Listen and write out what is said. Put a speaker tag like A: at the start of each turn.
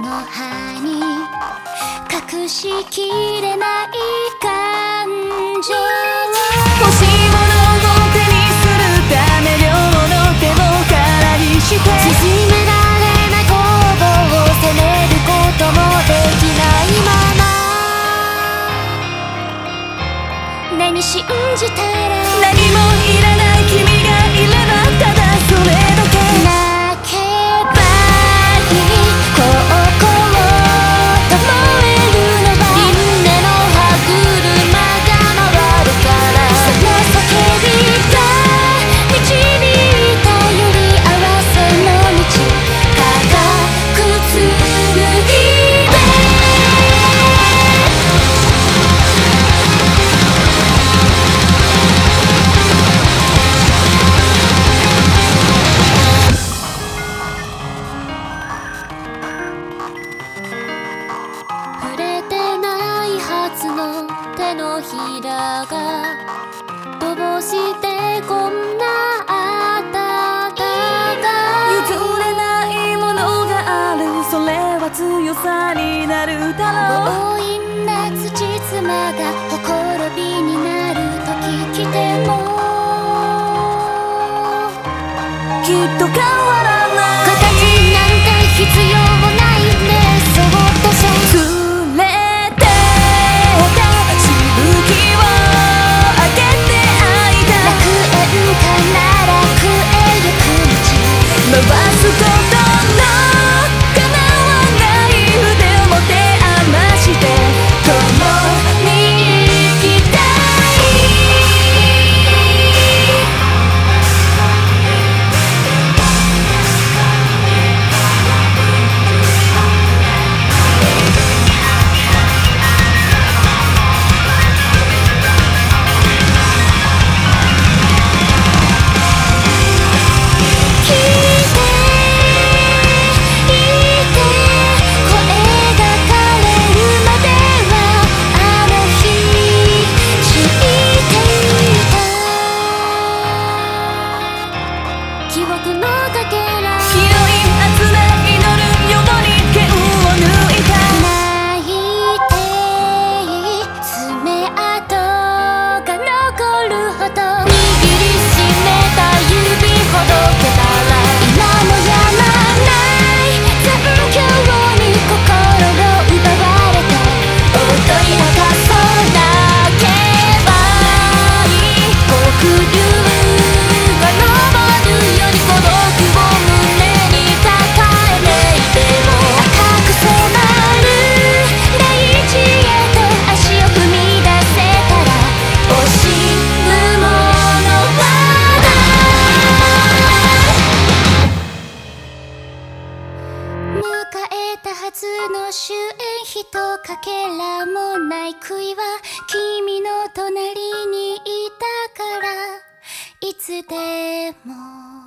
A: の歯に
B: 隠しきれない感
A: 情欲しいものを手にするため両の手を空にして縮められない行動を責めることもできないまま何信じたらひらがどうしてこんな暖かい。
B: 譲れないものがある。それは強さになるだろう。
A: 強引な土妻がほころびになる
B: と聞きても。き
A: っと No. ひとかけらもない杭は君の隣にいたから。いつでも。